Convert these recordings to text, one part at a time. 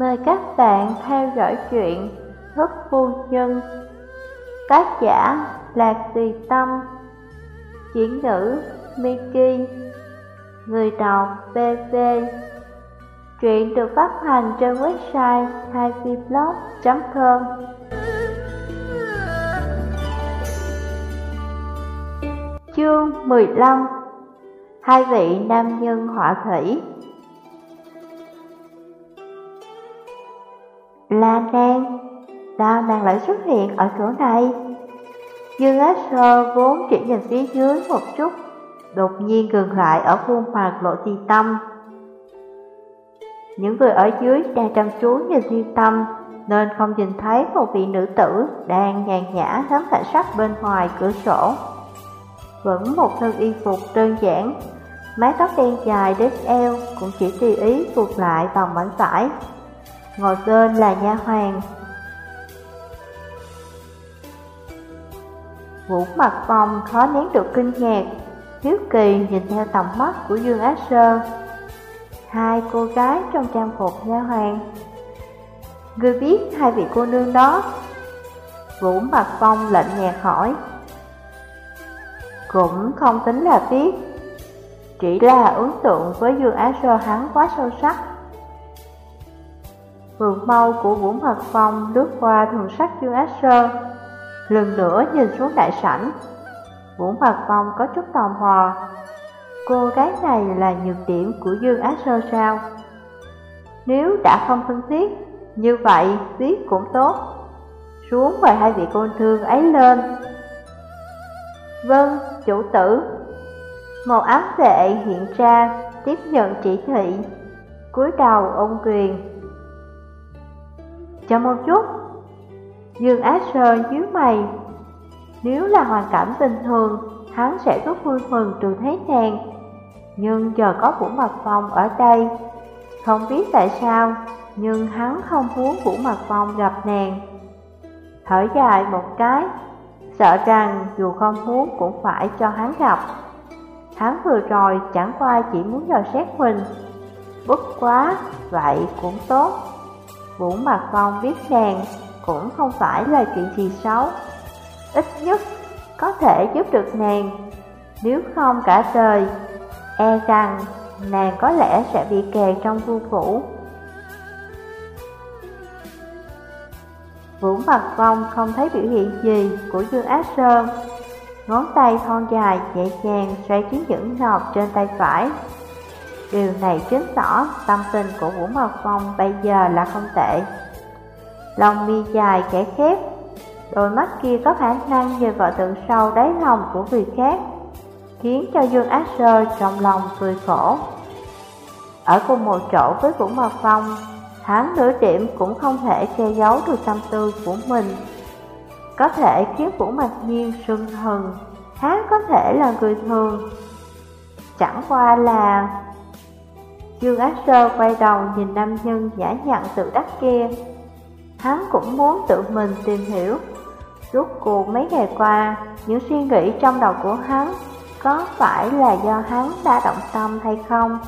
Mời các bạn theo dõi chuyện Thức Phu Nhân. Tác giả Lạc Tùy Tâm. Chuyển ngữ Miki. Người đọc BV Truyện được phát hành trên website haiviblog.com Chương 15 Hai vị nam nhân họa thủy. La Nang, sao nàng lại xuất hiện ở chỗ này? Dương Ác Sơ vốn chỉ nhìn phía dưới một chút, đột nhiên ngừng lại ở khuôn mặt lộ ti tâm. Những người ở dưới đang chăm chú nhìn thiên tâm, nên không nhìn thấy một vị nữ tử đang nhàn nhã ngắm cảnh sắc bên ngoài cửa sổ. Vẫn một thân y phục đơn giản, mái tóc đen dài đến eo cũng chỉ tùy ý buộc lại bằng mảnh vải ngồi bên là nha hoàng. Vũ mặt phong khó nén được kinh ngạc, hiếu kỳ nhìn theo tầm mắt của Dương Á Sơ. Hai cô gái trong trang phục nha hoàng. Ngươi biết hai vị cô nương đó? Vũ mặt phong lạnh nhạt hỏi. Cũng không tính là biết, chỉ là ấn tượng với Dương Á Sơ hắn quá sâu sắc. Vườn mau của Vũ Mật Phong lướt qua thường sắc Dương Ác Sơ Lần nữa nhìn xuống đại sảnh. Vũ Mật Phong có chút tò mò Cô gái này là nhược điểm của Dương Ác Sơ sao? Nếu đã không thân thiết Như vậy biết cũng tốt. Xuống mời hai vị cô thương ấy lên. Vâng, chủ tử. Một ám vệ hiện ra Tiếp nhận chỉ thị. Cúi đầu ông quyền. Chờ một chút. Dương Á Sơ nhíu mày. Nếu là hoàn cảnh bình thường Hắn sẽ rất vui mừng trừ thấy nàng. Nhưng giờ có Vũ Mặt Phong ở đây. Không biết tại sao Nhưng hắn không muốn Vũ Mặt Phong gặp nàng. Thở dài một cái Sợ rằng dù không muốn cũng phải cho hắn gặp. Hắn vừa rồi chẳng qua chỉ muốn dò xét mình. Bất quá, vậy cũng tốt. Vũ Mạc Phong biết nàng cũng không phải là chuyện gì xấu. Ít nhất có thể giúp được nàng, Nếu không cả đời E rằng nàng có lẽ sẽ bị kẹt trong vu phủ. Vũ Mạc Phong không thấy biểu hiện gì của Dương Ác Sơn, Ngón tay thon dài nhẹ nhàng xoay chiếc những ngọc trên tay phải. Điều này chứng tỏ tâm tình của Vũ Mật Phong bây giờ là không tệ. Lòng mi dài kẻ khép, Đôi mắt kia có khả năng nhìn vào tượng sâu đáy lòng của người khác, Khiến cho Dương Ác Sơ trong lòng cười khổ. Ở cùng một chỗ với Vũ Mật Phong, Hắn nửa điểm cũng không thể che giấu được tâm tư của mình. Có thể khiến Vũ Mạc Nhiên sưng hừng, Hắn có thể là người thường. Chẳng qua là Dương Ác Sơ quay đầu nhìn nam nhân giả nhặn tự đắc kia. Hắn cũng muốn tự mình tìm hiểu. Rốt cuộc mấy ngày qua, những suy nghĩ trong đầu của hắn Có phải là do hắn đã động tâm hay không?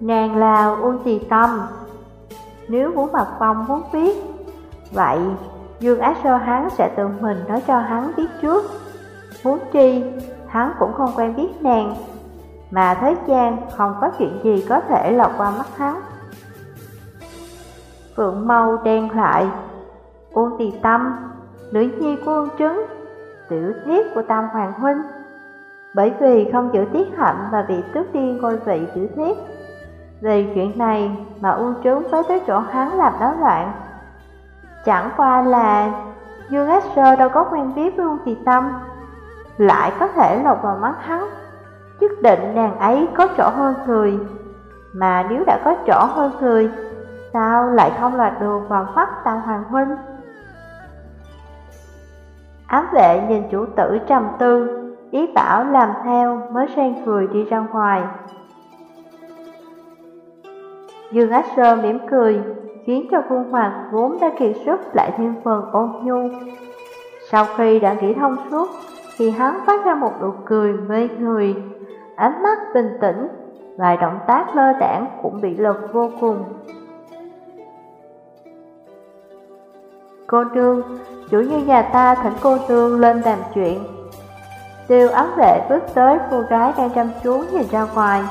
Nàng là Uông Tì Tâm. Nếu Vũ Mặt Phong muốn biết Vậy Dương Ác Sơ hắn sẽ tự mình nói cho hắn biết trước. Muốn chi, hắn cũng không quen biết nàng mà thế gian không có chuyện gì có thể lọt qua mắt hắn. Phượng Mâu đen lại, Uông Tì Tâm, nữ nhi của Uông Trứng, tiểu thiết của Tam Hoàng Huynh. Bởi vì không giữ tiết hạnh và bị tước đi ngôi vị tiểu thiết. Vì chuyện này mà Uông Trứng phải tới chỗ hắn làm náo loạn. Chẳng qua là Dương Ác Sơ đâu có quen biết với Uông Tì Tâm, lại có thể lọt vào mắt hắn Nhất định nàng ấy có chỗ hơn người. Mà nếu đã có chỗ hơn người, Sao lại không loạt được vào mắt Tàu Hoàng Huynh? Ám vệ nhìn chủ tử trầm tư, Ý bảo làm theo mới sang cười đi ra ngoài. Dương Ác Sơ mỉm cười, Khiến cho khuôn mặt vốn đã kiệt sức lại thêm phần ôn nhu. Sau khi đã nghĩ thông suốt, Thì hắn phát ra một nụ cười mê người ánh mắt bình tĩnh, vài động tác lơ đảng cũng bị lực vô cùng. Cô nương, chủ như nhà ta thỉnh cô nương lên đàm chuyện. Tiêu ấn lệ bước tới cô gái đang chăm chú nhìn ra ngoài.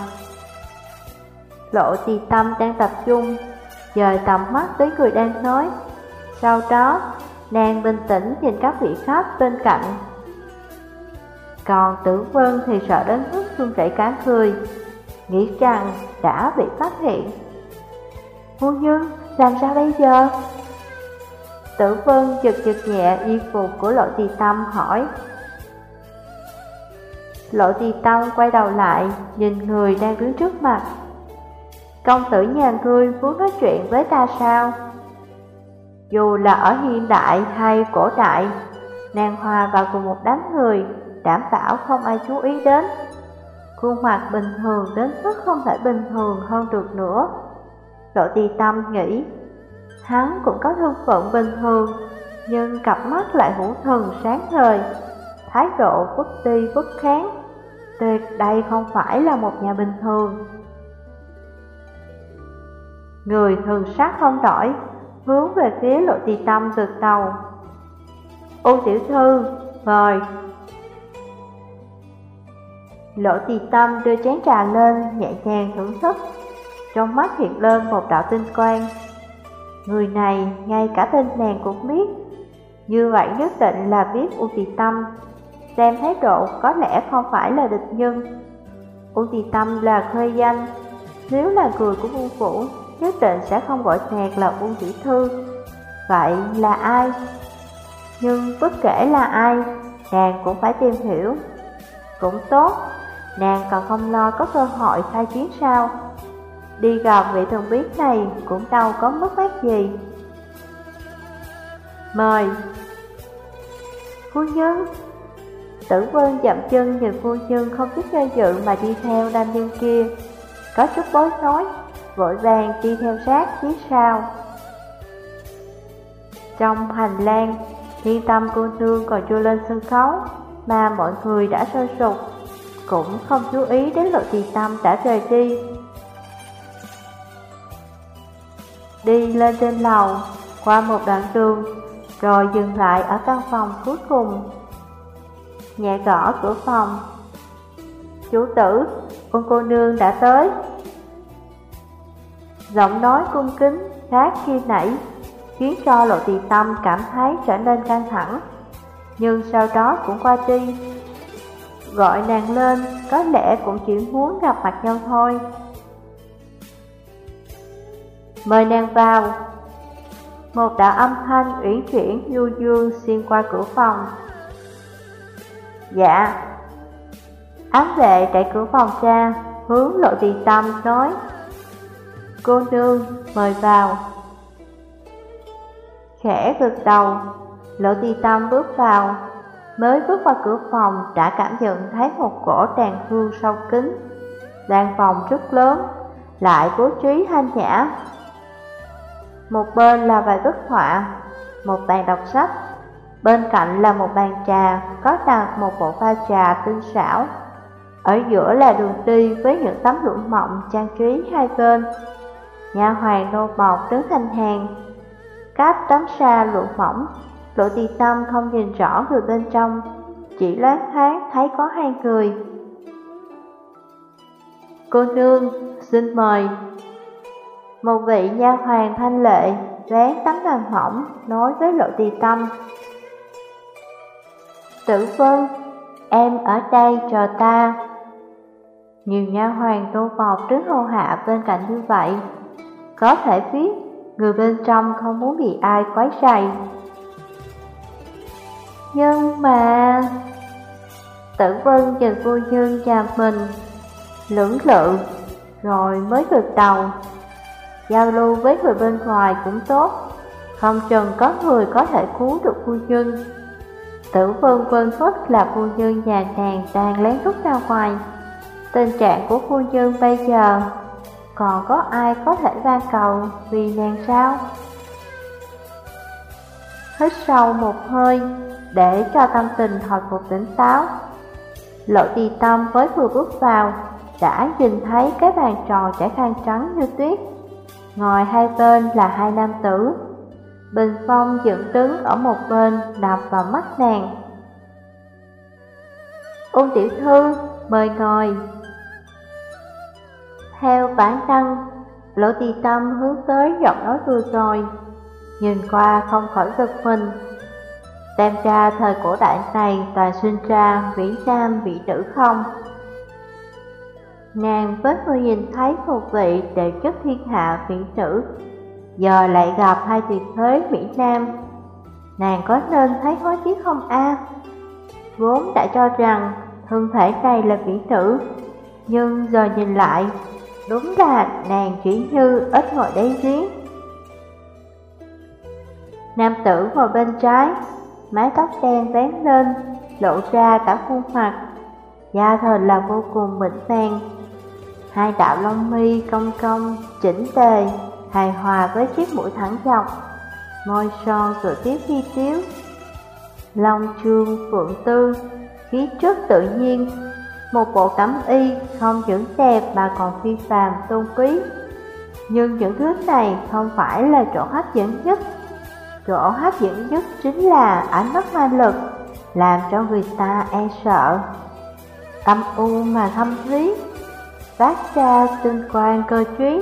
Lộ trì tâm đang tập trung, dời tầm mắt tới người đang nói. Sau đó, nàng bình tĩnh nhìn các vị khác bên cạnh còn tử vân thì sợ đến mức run rẩy cá cười, nghĩ rằng đã bị phát hiện. Phu nhân, làm sao bây giờ? Tử vân giật giật nhẹ y phục của lộ tì tâm hỏi. Lộ tì tâm quay đầu lại, nhìn người đang đứng trước mặt. Công tử nhà ngươi muốn nói chuyện với ta sao? Dù là ở hiện đại hay cổ đại, nàng hòa vào cùng một đám người, đảm bảo không ai chú ý đến. Khuôn mặt bình thường đến mức không thể bình thường hơn được nữa. Lộ tì tâm nghĩ, hắn cũng có thân phận bình thường, nhưng cặp mắt lại hữu thần sáng ngời, thái độ bất ti bất kháng. Tuyệt đây không phải là một nhà bình thường. Người thường sát không đổi, hướng về phía lộ tì tâm từ đầu. Ô tiểu thư, mời. Lỗ tì tâm đưa chén trà lên, nhẹ nhàng thưởng thức. Trong mắt hiện lên một đạo tinh quang. Người này, ngay cả tên nàng cũng biết. Như vậy nhất định là biết U Tì Tâm. Xem thái độ có lẽ không phải là địch nhân. U Tì Tâm là khơi danh. Nếu là người của Vương Phủ, nhất định sẽ không gọi nàng là Uông Tiểu Thư. Vậy là ai? Nhưng bất kể là ai, nàng cũng phải tìm hiểu. Cũng tốt, nàng còn không lo có cơ hội khai chiến sao. Đi gặp vị thần biết này cũng đâu có mất mát gì. Mời Phu nhân Tử vân dậm chân nhìn phu nhân không chút do dự mà đi theo nam nhân kia Có chút bối rối vội vàng đi theo sát phía sau. Trong hành lang, thiên tâm cô nương còn chưa lên sân khấu, mà mọi người đã sôi sục, cũng không chú ý đến lộ trì tâm đã rời đi. Đi lên trên lầu, qua một đoạn đường, rồi dừng lại ở căn phòng cuối cùng. Nhẹ gõ cửa phòng. Chủ tử, con cô nương đã tới. Giọng nói cung kính khác khi nãy khiến cho lộ tỳ tâm cảm thấy trở nên căng thẳng Nhưng sau đó cũng qua đi Gọi nàng lên có lẽ cũng chỉ muốn gặp mặt nhau thôi. Mời nàng vào. Một đạo âm thanh uyển chuyển du dương xuyên qua cửa phòng. Dạ. Ám vệ đẩy cửa phòng ra Hướng lộ tỳ tâm nói. Cô nương, mời vào. Khẽ gật đầu, lộ tỳ tâm bước vào. Mới bước qua cửa phòng đã cảm nhận thấy một cổ đàn hương sâu kín. Đàn phòng rất lớn, lại bố trí thanh nhã. Một bên là vài bức họa, một bàn đọc sách. Bên cạnh là một bàn trà, có đặt một bộ pha trà tinh xảo. Ở giữa là đường đi với những tấm lụa mộng trang trí hai bên. Nhà hoàng nô bọc đứng thành hàng. Cách tấm sa lụa mỏng Lộ tì tâm không nhìn rõ người bên trong Chỉ loát thoáng thấy có hai người. Cô nương, xin mời. Một vị nha hoàng thanh lệ Vén tấm làm hỏng, Nói với lộ tì tâm. Tử vân Em ở đây chờ ta. Nhiều nha hoàng tô bọc đứng hô hạ bên cạnh như vậy. Có thể biết người bên trong không muốn bị ai quấy rầy. Nhưng mà... Tử vân nhìn vô dương nhà mình, lưỡng lự, rồi mới gật đầu. Giao lưu với người bên ngoài cũng tốt, không chừng có người có thể cứu được phu Dương Tử vân quên mất là phu Dương nhà nàng đang lén rút ra ngoài. Tình trạng của phu Dương bây giờ còn có ai có thể van cầu vì nàng sao? Hít sâu một hơi để cho tâm tình hồi phục tỉnh táo. Lộ tì tâm với vừa bước vào đã nhìn thấy cái bàn tròn trải khăn trắng như tuyết. Ngồi hai bên là hai nam tử. Bình phong dựng đứng ở một bên đập vào mắt nàng Ôn tiểu thư, mời ngồi Theo bản năng, Lộ tì tâm hướng tới giọng nói vừa rồi Nhìn qua không khỏi giật mình Xem ra thời cổ đại này toàn sinh ra vĩ nam, vĩ nữ không? Nàng với người nhìn thấy một vị đệ chất thiên hạ vĩ nữ Giờ lại gặp hai tuyệt thế vĩ Nam. Nàng có nên thấy hối tiếc không a? Vốn đã cho rằng thân thể này là vĩ nữ Nhưng giờ nhìn lại, Đúng là nàng chỉ như ít ngồi đáy giếng. Nam tử ngồi bên trái Mái tóc đen vén lên Lộ ra cả khuôn mặt Da thịt là vô cùng mịn màng Hai đạo lông mi cong cong, chỉnh tề hài hòa với chiếc mũi thẳng dọc, môi son tự tiếu phi tiếu. Long trương phượng tư, khí chất tự nhiên, một bộ cẩm y không những đẹp mà còn phi phàm tôn quý. Nhưng những thứ này không phải là chỗ hấp dẫn nhất. Chỗ hấp dẫn nhất chính là ánh mắt ma lực, làm cho người ta e sợ. Âm u mà thâm thúy, phát ra tinh quang cơ trí,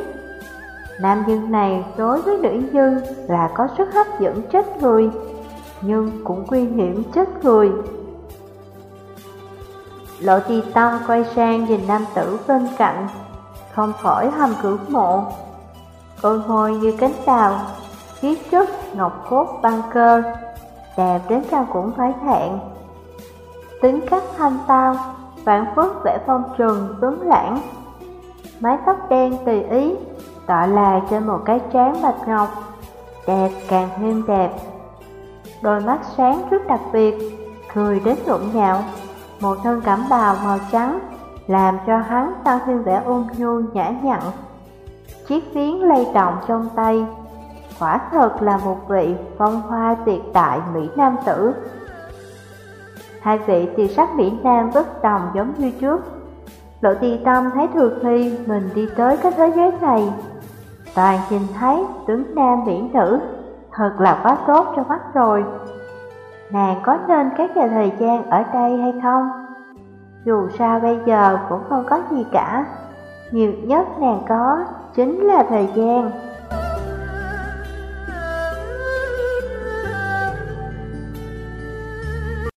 Nam nhân này đối với nữ nhân là có sức hấp dẫn chết người, nhưng cũng nguy hiểm chết người. Lộ trì tâm quay sang nhìn nam tử bên cạnh, không khỏi hầm cửu mộ. Đôi môi như cánh đào, khí chất ngọc cốt băng cơ, đẹp đến sao cũng phải thẹn. Tính cách thanh tao, vạn phước vẽ phong trần tuấn lãng, mái tóc đen tùy ý tọa là trên một cái trán bạch ngọc, đẹp càng thêm đẹp. Đôi mắt sáng rất đặc biệt, cười đến nhộn nhạo, một thân cẩm bào màu trắng làm cho hắn tăng thêm vẻ ôn nhu nhã nhặn. Chiếc viếng lay động trong tay, quả thật là một vị phong hoa tuyệt đại Mỹ Nam tử. Hai vị tiêu sắc Mỹ Nam bất đồng giống như trước. Lộ tì tâm thấy thường khi mình đi tới cái thế giới này, Toàn nhìn thấy tướng nam mỹ nữ Thật là quá tốt cho mắt rồi Nàng có nên các giờ thời gian ở đây hay không? Dù sao bây giờ cũng không có gì cả Nhiều nhất nàng có chính là thời gian